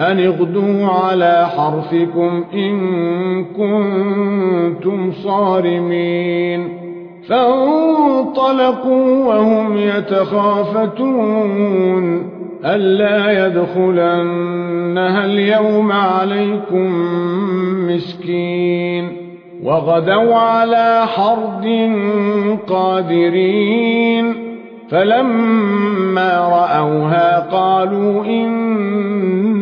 أن اغدوا على حرفكم إن كنتم صارمين. فانطلقوا وهم يتخافتون. ألا يدخلنها اليوم عليكم مسكين. وغدوا على حرد قادرين. فلما رأوها قالوا